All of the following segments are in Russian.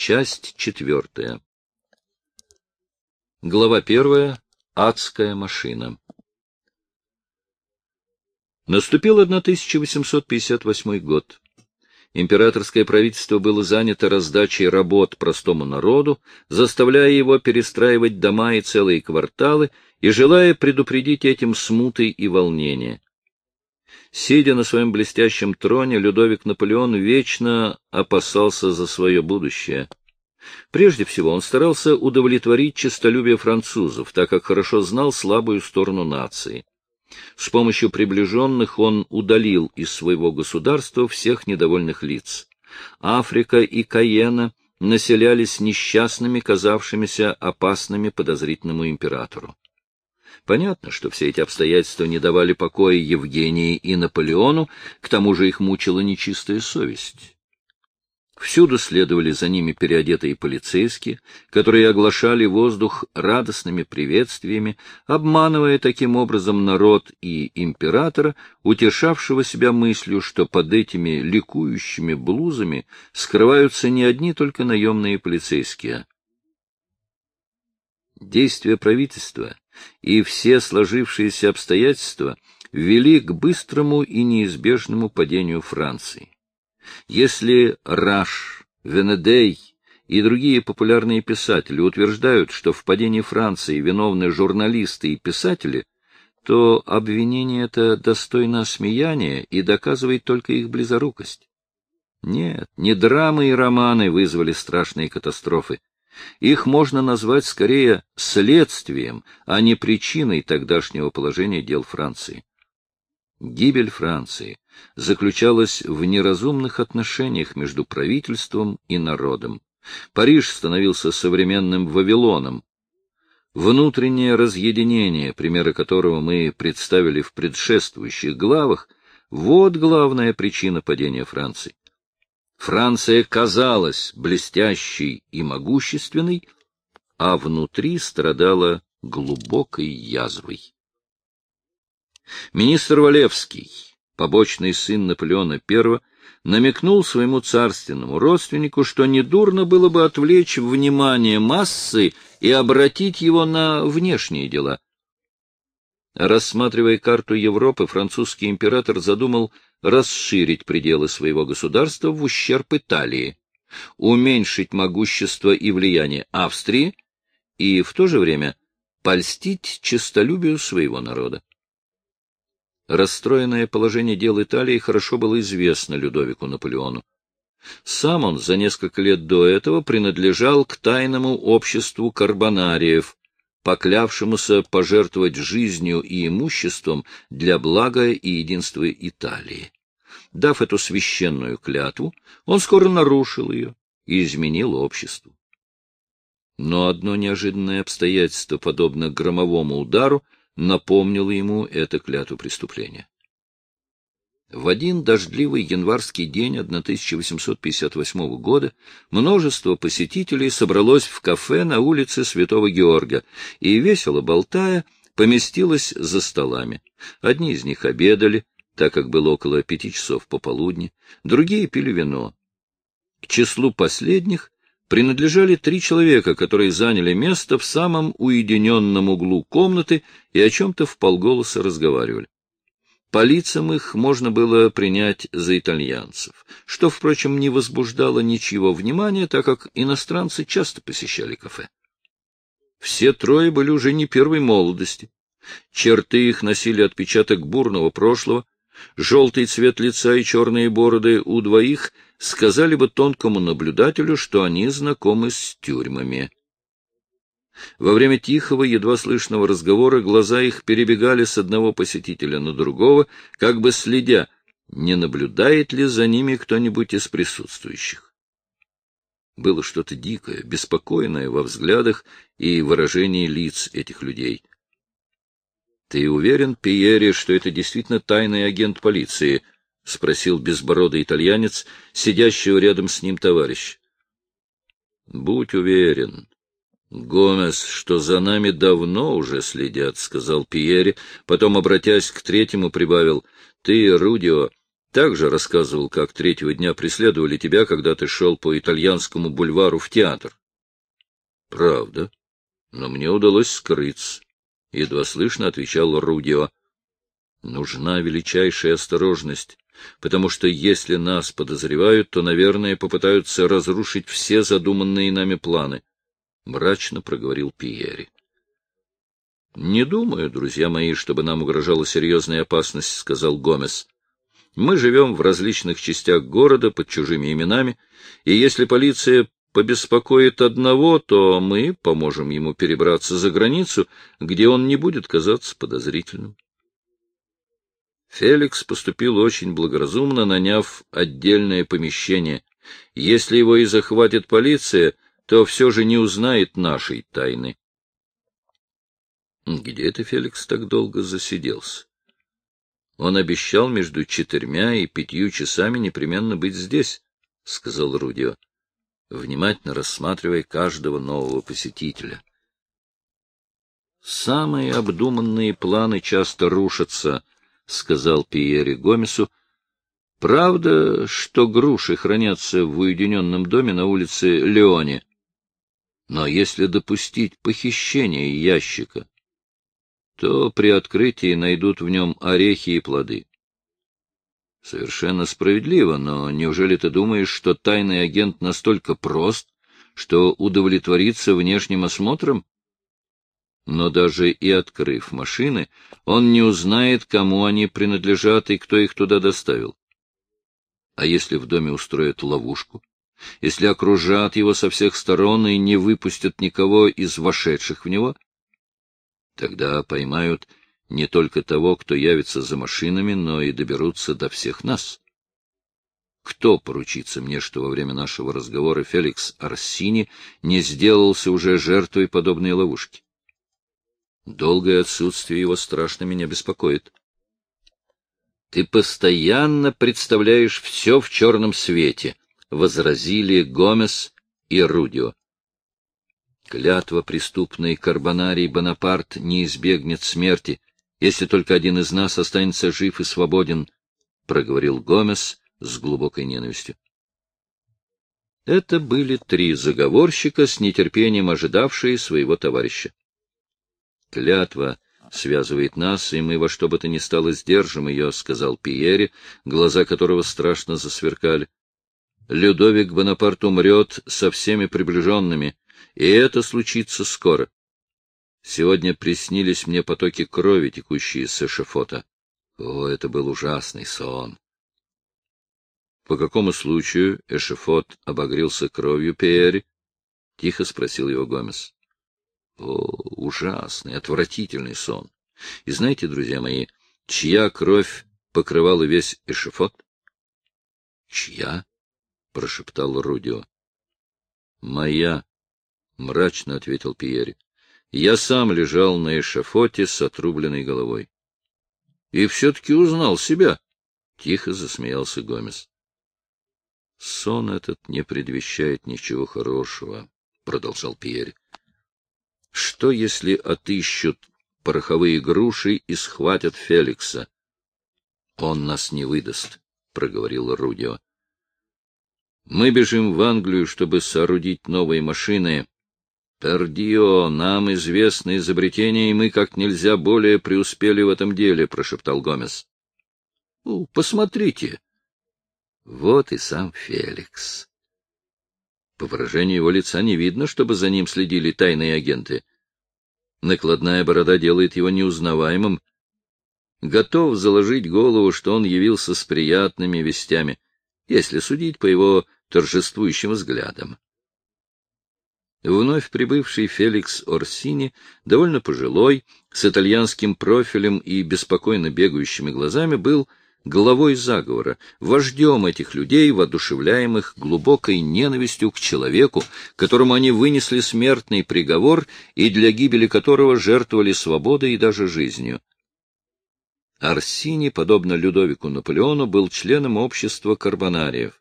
Часть четвертая. Глава первая. Адская машина. Наступил 1858 год. Императорское правительство было занято раздачей работ простому народу, заставляя его перестраивать дома и целые кварталы и желая предупредить этим смуты и волнения. Сидя на своем блестящем троне, Людовик Наполеон вечно опасался за свое будущее. Прежде всего, он старался удовлетворить честолюбие французов, так как хорошо знал слабую сторону нации. С помощью приближенных он удалил из своего государства всех недовольных лиц. Африка и Каена населялись несчастными, казавшимися опасными подозрительному императору. Понятно, что все эти обстоятельства не давали покоя Евгении и Наполеону, к тому же их мучила нечистая совесть. Всюду следовали за ними переодетые полицейские, которые оглашали воздух радостными приветствиями, обманывая таким образом народ и императора, утешавшего себя мыслью, что под этими ликующими блузами скрываются не одни только наемные полицейские. Действия правительства и все сложившиеся обстоятельства вели к быстрому и неизбежному падению Франции. Если Раш, Венедей и другие популярные писатели утверждают, что в падении Франции виновны журналисты и писатели, то обвинение это достойно осмеяния и доказывает только их близорукость. Нет, не драмы и романы вызвали страшные катастрофы. Их можно назвать скорее следствием, а не причиной тогдашнего положения дел Франции. Гибель Франции заключалась в неразумных отношениях между правительством и народом. Париж становился современным Вавилоном. Внутреннее разъединение, примеры которого мы представили в предшествующих главах, вот главная причина падения Франции. Франция казалась блестящей и могущественной, а внутри страдала глубокой язвой. Министр Валевский, побочный сын Наполеона I, намекнул своему царственному родственнику, что недурно было бы отвлечь внимание массы и обратить его на внешние дела. Рассматривая карту Европы, французский император задумал расширить пределы своего государства в ущерб Италии, уменьшить могущество и влияние Австрии и в то же время польстить честолюбию своего народа. Расстроенное положение дел Италии хорошо было известно Людовику Наполеону. Сам он за несколько лет до этого принадлежал к тайному обществу карбонариев, поклявшемуся пожертвовать жизнью и имуществом для блага и единства Италии. Дав эту священную клятву, он скоро нарушил ее и изменил обществу. Но одно неожиданное обстоятельство, подобно громовому удару, напомнило ему это клятву преступления. В один дождливый январский день 1858 года множество посетителей собралось в кафе на улице Святого Георга и, весело болтая, поместилось за столами. Одни из них обедали, так как было около пяти часов пополудни, другие пили вино. К числу последних принадлежали три человека, которые заняли место в самом уединенном углу комнаты и о чем-то вполголоса разговаривали. По лицам их можно было принять за итальянцев, что, впрочем, не возбуждало ничего внимания, так как иностранцы часто посещали кафе. Все трое были уже не первой молодости. Черты их носили отпечаток бурного прошлого, желтый цвет лица и черные бороды у двоих — сказали бы тонкому наблюдателю, что они знакомы с тюрьмами. Во время тихого, едва слышного разговора глаза их перебегали с одного посетителя на другого, как бы следя, не наблюдает ли за ними кто-нибудь из присутствующих. Было что-то дикое, беспокойное во взглядах и выражении лиц этих людей. — Ты уверен, Пьере, что это действительно тайный агент полиции? — спросил безбородый итальянец, сидящего рядом с ним товарищ. — Будь уверен, Гомес, что за нами давно уже следят, — сказал Пьери, потом, обратясь к третьему, прибавил. — Ты, Рудио, также рассказывал, как третьего дня преследовали тебя, когда ты шел по итальянскому бульвару в театр. — Правда. Но мне удалось скрыться. Едва слышно отвечал Рудио. — Нужна величайшая осторожность, потому что если нас подозревают, то, наверное, попытаются разрушить все задуманные нами планы, — мрачно проговорил Пьери. — Не думаю, друзья мои, чтобы нам угрожала серьезная опасность, — сказал Гомес. Мы живем в различных частях города под чужими именами, и если полиция побеспокоит одного, то мы поможем ему перебраться за границу, где он не будет казаться подозрительным. Феликс поступил очень благоразумно, наняв отдельное помещение. Если его и захватит полиция, то все же не узнает нашей тайны. Где это Феликс так долго засиделся? Он обещал между четырьмя и пятью часами непременно быть здесь, — сказал Рудио, внимательно рассматривая каждого нового посетителя. Самые обдуманные планы часто рушатся, — сказал Пьере Гомесу. Правда, что груши хранятся в уединенном доме на улице Леоне. Но если допустить похищение ящика, то при открытии найдут в нем орехи и плоды. Совершенно справедливо, но неужели ты думаешь, что тайный агент настолько прост, что удовлетворится внешним осмотром? Но даже и открыв машины, он не узнает, кому они принадлежат и кто их туда доставил. А если в доме устроят ловушку? Если окружат его со всех сторон и не выпустят никого из вошедших в него? — Тогда поймают не только того, кто явится за машинами, но и доберутся до всех нас. Кто поручится мне, что во время нашего разговора Феликс Арсини не сделался уже жертвой подобной ловушки? Долгое отсутствие его страшно меня беспокоит. Ты постоянно представляешь все в черном свете, — возразили Гомес и Рудио. Клятва преступной Карбонарий Бонапарт не избегнет смерти, если только один из нас останется жив и свободен, — проговорил Гомес с глубокой ненавистью. Это были три заговорщика, с нетерпением ожидавшие своего товарища. Клятва связывает нас, и мы во что бы то ни стало сдержим ее, — сказал Пьере, глаза которого страшно засверкали. Людовик Бонапарт умрет со всеми приближенными, и это случится скоро. Сегодня приснились мне потоки крови, текущие с эшефота. О, это был ужасный сон. По какому случаю эшефот обогрелся кровью Пиэри? — тихо спросил его Гомес. О, ужасный, отвратительный сон. И знаете, друзья мои, чья кровь покрывала весь эшефот? — Чья? — прошептал Рудио. — Моя, — мрачно ответил Пьери. Я сам лежал на эшафоте с отрубленной головой. — И все-таки узнал себя, — тихо засмеялся Гомес. — Сон этот не предвещает ничего хорошего, — продолжал Пьери. — Что, если отыщут пороховые груши и схватят Феликса? — Он нас не выдаст, — проговорил Рудио. — Мы бежим в Англию, чтобы соорудить новые машины, «Пердио, нам известно изобретение, и мы как нельзя более преуспели в этом деле», — прошептал Гомес. «Посмотрите». Вот и сам Феликс. По выражению его лица не видно, чтобы за ним следили тайные агенты. Накладная борода делает его неузнаваемым. Готов заложить голову, что он явился с приятными вестями, если судить по его торжествующим взглядам. Вновь прибывший Феликс Орсини, довольно пожилой, с итальянским профилем и беспокойно бегающими глазами, был главой заговора, вождем этих людей, воодушевляемых глубокой ненавистью к человеку, которому они вынесли смертный приговор и для гибели которого жертвовали свободой и даже жизнью. Арсини, подобно Людовику Наполеону, был членом общества карбонариев.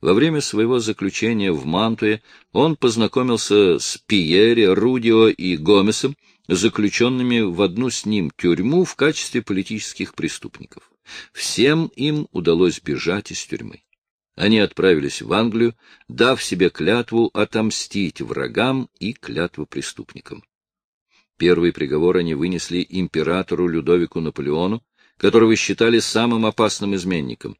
Во время своего заключения в Мантуе он познакомился с Пьери, Рудио и Гомесом, заключенными в одну с ним тюрьму в качестве политических преступников. Всем им удалось бежать из тюрьмы. Они отправились в Англию, дав себе клятву отомстить врагам и клятву преступникам. Первый приговор они вынесли императору Людовику Наполеону, которого считали самым опасным изменником.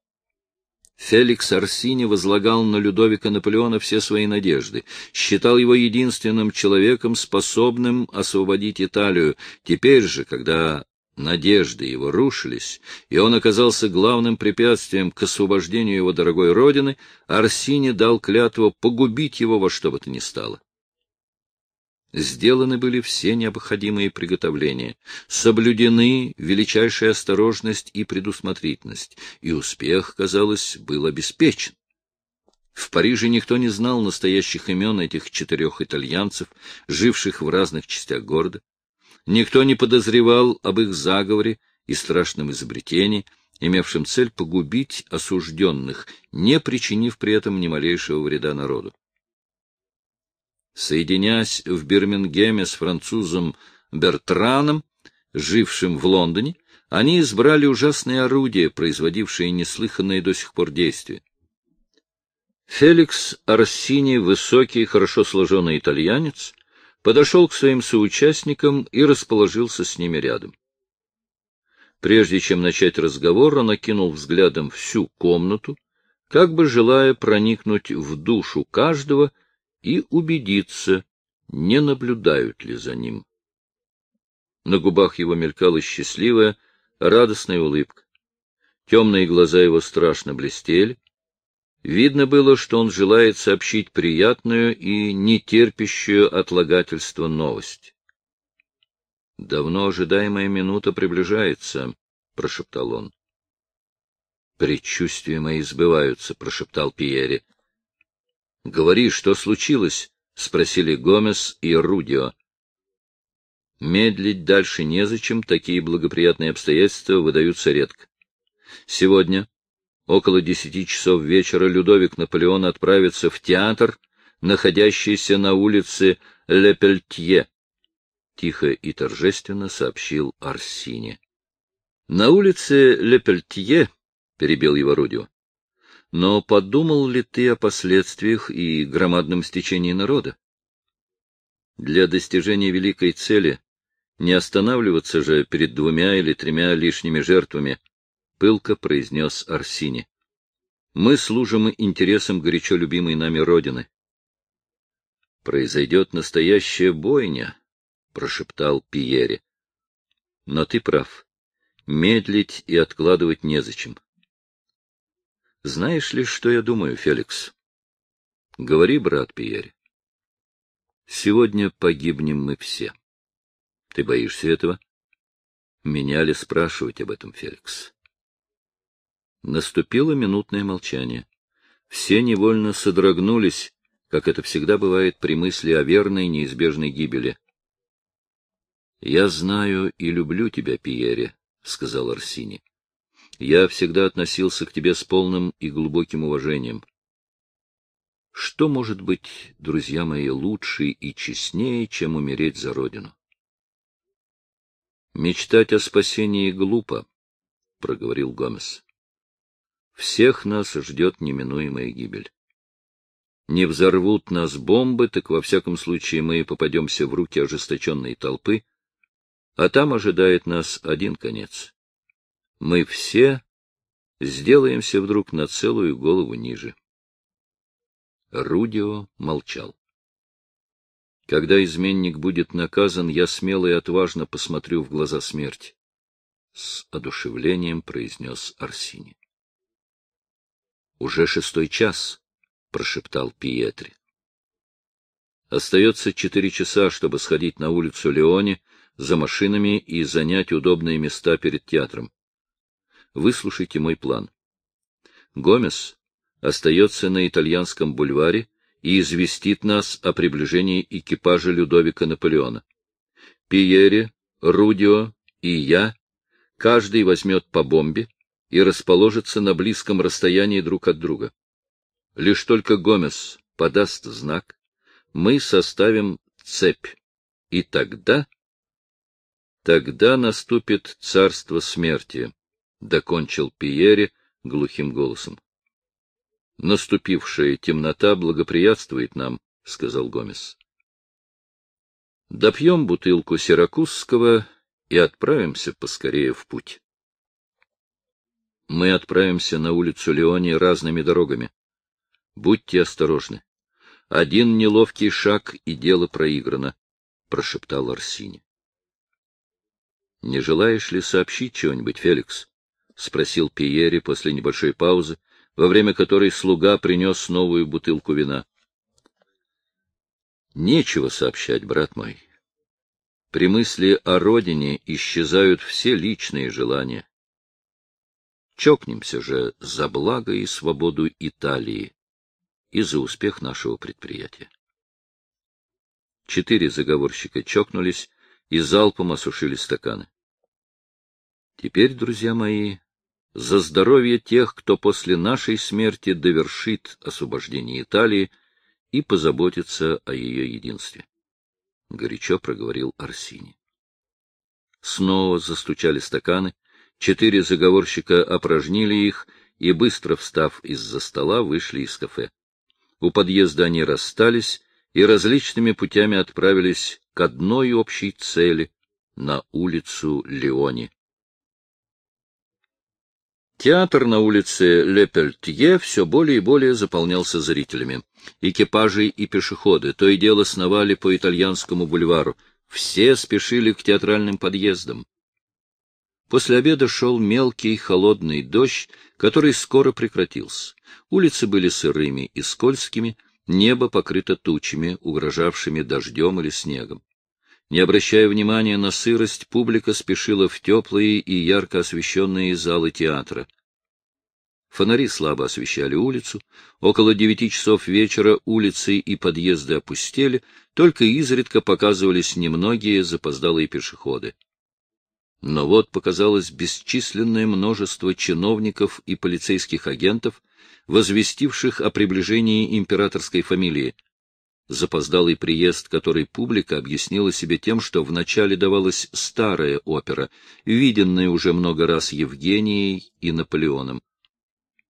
Феликс Арсини возлагал на Людовика Наполеона все свои надежды, считал его единственным человеком, способным освободить Италию. Теперь же, когда надежды его рушились, и он оказался главным препятствием к освобождению его дорогой родины, Арсини дал клятву погубить его во что бы то ни стало. Сделаны были все необходимые приготовления, соблюдены величайшая осторожность и предусмотрительность, и успех, казалось, был обеспечен. В Париже никто не знал настоящих имен этих четырех итальянцев, живших в разных частях города. Никто не подозревал об их заговоре и страшном изобретении, имевшем цель погубить осужденных, не причинив при этом ни малейшего вреда народу. Соединяясь в Бирмингеме с французом Бертраном, жившим в Лондоне, они избрали ужасные орудия, производившие неслыханные до сих пор действия. Феликс Арсини, высокий, хорошо сложенный итальянец, подошел к своим соучастникам и расположился с ними рядом. Прежде чем начать разговор, он окинул взглядом всю комнату, как бы желая проникнуть в душу каждого и убедиться, не наблюдают ли за ним. На губах его мелькала счастливая, радостная улыбка. Темные глаза его страшно блестели. Видно было, что он желает сообщить приятную и нетерпящую отлагательство новость. — Давно ожидаемая минута приближается, — прошептал он. — Предчувствия мои сбываются, — прошептал Пьере. — Говори, что случилось? — спросили Гомес и Рудио. Медлить дальше незачем, такие благоприятные обстоятельства выдаются редко. Сегодня, около десяти часов вечера, Людовик Наполеон отправится в театр, находящийся на улице Лепельтье. Тихо и торжественно сообщил Арсини. — На улице Лепельтье, — перебил его Рудио, но подумал ли ты о последствиях и громадном стечении народа? Для достижения великой цели не останавливаться же перед двумя или тремя лишними жертвами, — пылко произнес Арсини. Мы служим интересам горячо любимой нами Родины. Произойдет настоящая бойня, — прошептал Пиере. Но ты прав. Медлить и откладывать незачем. Знаешь ли, что я думаю, Феликс? Говори, брат Пьер. Сегодня погибнем мы все. Ты боишься этого? Меня ли спрашивать об этом, Феликс? Наступило минутное молчание. Все невольно содрогнулись, как это всегда бывает при мысли о верной неизбежной гибели. — Я знаю и люблю тебя, Пьере, — сказал Арсини. Я всегда относился к тебе с полным и глубоким уважением. Что может быть, друзья мои, лучше и честнее, чем умереть за родину? Мечтать о спасении глупо, — проговорил Гомес. Всех нас ждет неминуемая гибель. Не взорвут нас бомбы, так во всяком случае мы попадемся в руки ожесточенной толпы, а там ожидает нас один конец мы все сделаемся вдруг на целую голову ниже. Рудио молчал. Когда изменник будет наказан, я смело и отважно посмотрю в глаза смерти. С одушевлением произнес Арсини. Уже шестой час, прошептал Пиетри. Остается четыре часа, чтобы сходить на улицу Леоне за машинами и занять удобные места перед театром. Выслушайте мой план. Гомес остается на итальянском бульваре и известит нас о приближении экипажа Людовика Наполеона. Пиере, Рудио и я, каждый возьмет по бомбе и расположится на близком расстоянии друг от друга. Лишь только Гомес подаст знак, мы составим цепь, и тогда... Тогда наступит царство смерти. Докончил Пьере глухим голосом. — Наступившая темнота благоприятствует нам, — сказал Гомес. — Допьем бутылку сиракузского и отправимся поскорее в путь. Мы отправимся на улицу Леони разными дорогами. Будьте осторожны. Один неловкий шаг, и дело проиграно, — прошептал Арсини. — Не желаешь ли сообщить чего-нибудь, Феликс? — спросил Пиери после небольшой паузы, во время которой слуга принес новую бутылку вина. — Нечего сообщать, брат мой. При мысли о родине исчезают все личные желания. Чокнемся же за благо и свободу Италии и за успех нашего предприятия. Четыре заговорщика чокнулись и залпом осушили стаканы. Теперь, друзья мои, за здоровье тех, кто после нашей смерти довершит освобождение Италии и позаботится о ее единстве. — горячо проговорил Арсини. Снова застучали стаканы, четыре заговорщика опорожнили их и, быстро встав из-за стола, вышли из кафе. У подъезда они расстались и различными путями отправились к одной общей цели — на улицу Леони. Театр на улице Лепельтье все более и более заполнялся зрителями. Экипажи и пешеходы то и дело сновали по итальянскому бульвару. Все спешили к театральным подъездам. После обеда шел мелкий холодный дождь, который скоро прекратился. Улицы были сырыми и скользкими, небо покрыто тучами, угрожавшими дождем или снегом. Не обращая внимания на сырость, публика спешила в теплые и ярко освещенные залы театра. Фонари слабо освещали улицу. Около девяти часов вечера улицы и подъезды опустели, только изредка показывались немногие запоздалые пешеходы. Но вот показалось бесчисленное множество чиновников и полицейских агентов, возвестивших о приближении императорской фамилии — запоздалый приезд, который публика объяснила себе тем, что вначале давалась старая опера, виденная уже много раз Евгенией и Наполеоном.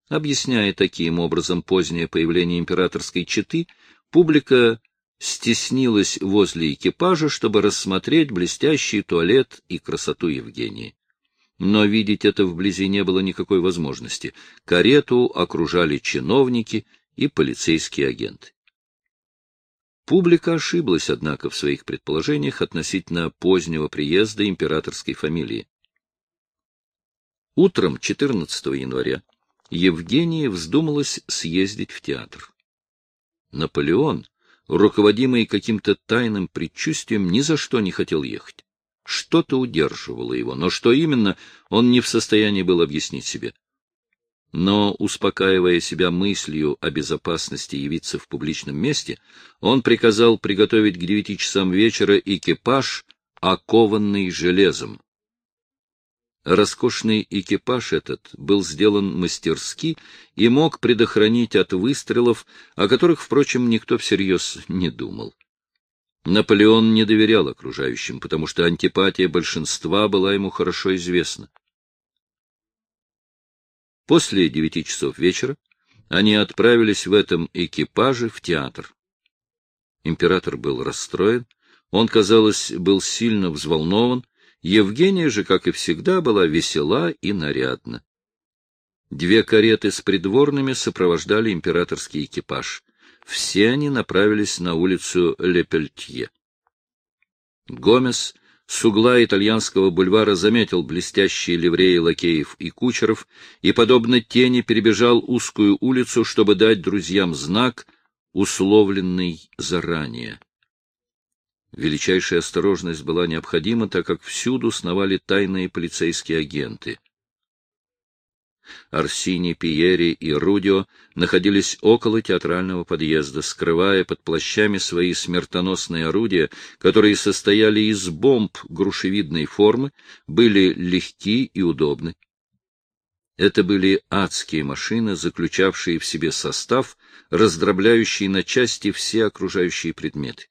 Объясняя таким образом позднее появление императорской четы, публика стеснилась возле экипажа, чтобы рассмотреть блестящий туалет и красоту Евгении. Но видеть это вблизи не было никакой возможности. Карету окружали чиновники и полицейские агенты. Публика ошиблась, однако, в своих предположениях относительно позднего приезда императорской фамилии. Утром 14 января Евгения вздумалась съездить в театр. Наполеон, руководимый каким-то тайным предчувствием, ни за что не хотел ехать. Что-то удерживало его, но что именно, он не в состоянии был объяснить себе но, успокаивая себя мыслью о безопасности явиться в публичном месте, он приказал приготовить к девяти часам вечера экипаж, окованный железом. Роскошный экипаж этот был сделан мастерски и мог предохранить от выстрелов, о которых, впрочем, никто всерьез не думал. Наполеон не доверял окружающим, потому что антипатия большинства была ему хорошо известна. После девяти часов вечера они отправились в этом экипаже в театр. Император был расстроен, он, казалось, был сильно взволнован, Евгения же, как и всегда, была весела и нарядна. Две кареты с придворными сопровождали императорский экипаж. Все они направились на улицу Лепельтье. Гомес с угла итальянского бульвара заметил блестящие ливреи лакеев и кучеров и, подобно тени, перебежал узкую улицу, чтобы дать друзьям знак, условленный заранее. Величайшая осторожность была необходима, так как всюду сновали тайные полицейские агенты. Арсини, Пиери и Рудио находились около театрального подъезда, скрывая под плащами свои смертоносные орудия, которые состояли из бомб грушевидной формы, были легки и удобны. Это были адские машины, заключавшие в себе состав, раздробляющий на части все окружающие предметы.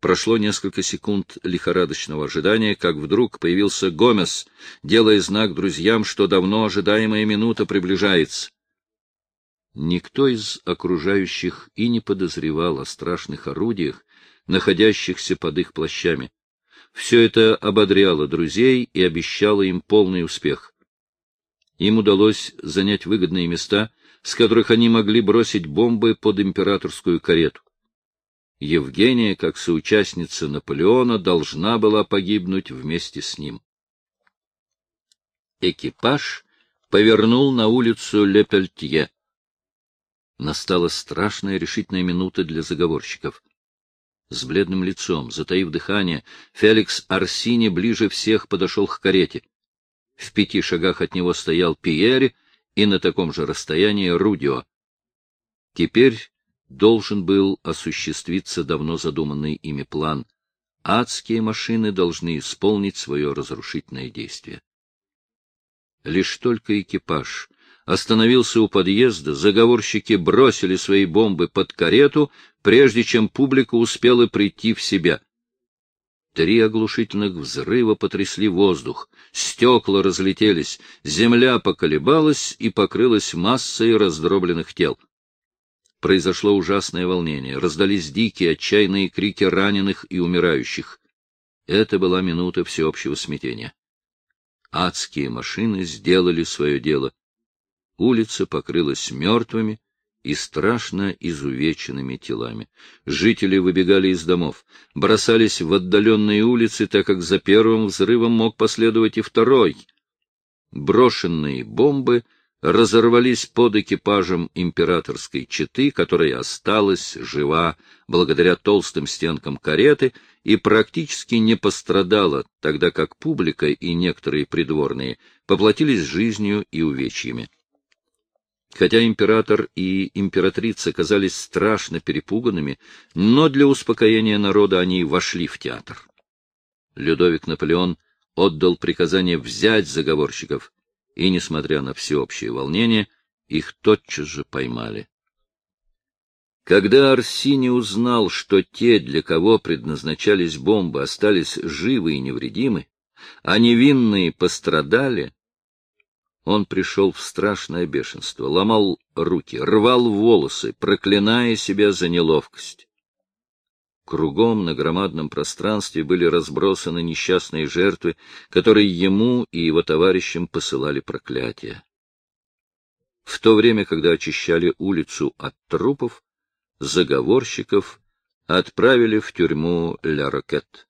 Прошло несколько секунд лихорадочного ожидания, как вдруг появился Гомес, делая знак друзьям, что давно ожидаемая минута приближается. Никто из окружающих и не подозревал о страшных орудиях, находящихся под их плащами. Все это ободряло друзей и обещало им полный успех. Им удалось занять выгодные места, с которых они могли бросить бомбы под императорскую карету. Евгения, как соучастница Наполеона, должна была погибнуть вместе с ним. Экипаж повернул на улицу Лепельтье. Настала страшная решительная минута для заговорщиков. С бледным лицом, затаив дыхание, Феликс Арсини ближе всех подошел к карете. В пяти шагах от него стоял Пьери и на таком же расстоянии Рудио. Теперь должен был осуществиться давно задуманный ими план. Адские машины должны исполнить свое разрушительное действие. Лишь только экипаж остановился у подъезда, заговорщики бросили свои бомбы под карету, прежде чем публика успела прийти в себя. Три оглушительных взрыва потрясли воздух, стекла разлетелись, земля поколебалась и покрылась массой раздробленных тел произошло ужасное волнение, раздались дикие, отчаянные крики раненых и умирающих. Это была минута всеобщего смятения. Адские машины сделали свое дело. Улица покрылась мертвыми и страшно изувеченными телами. Жители выбегали из домов, бросались в отдаленные улицы, так как за первым взрывом мог последовать и второй. Брошенные бомбы — разорвались под экипажем императорской четы, которая осталась жива благодаря толстым стенкам кареты и практически не пострадала, тогда как публика и некоторые придворные поплатились жизнью и увечьями. Хотя император и императрица казались страшно перепуганными, но для успокоения народа они вошли в театр. Людовик Наполеон отдал приказание взять заговорщиков, и, несмотря на всеобщее волнение, их тотчас же поймали. Когда Арсини узнал, что те, для кого предназначались бомбы, остались живы и невредимы, а невинные пострадали, он пришел в страшное бешенство, ломал руки, рвал волосы, проклиная себя за неловкость. Кругом на громадном пространстве были разбросаны несчастные жертвы, которые ему и его товарищам посылали проклятия. В то время, когда очищали улицу от трупов, заговорщиков отправили в тюрьму Ля Рокет.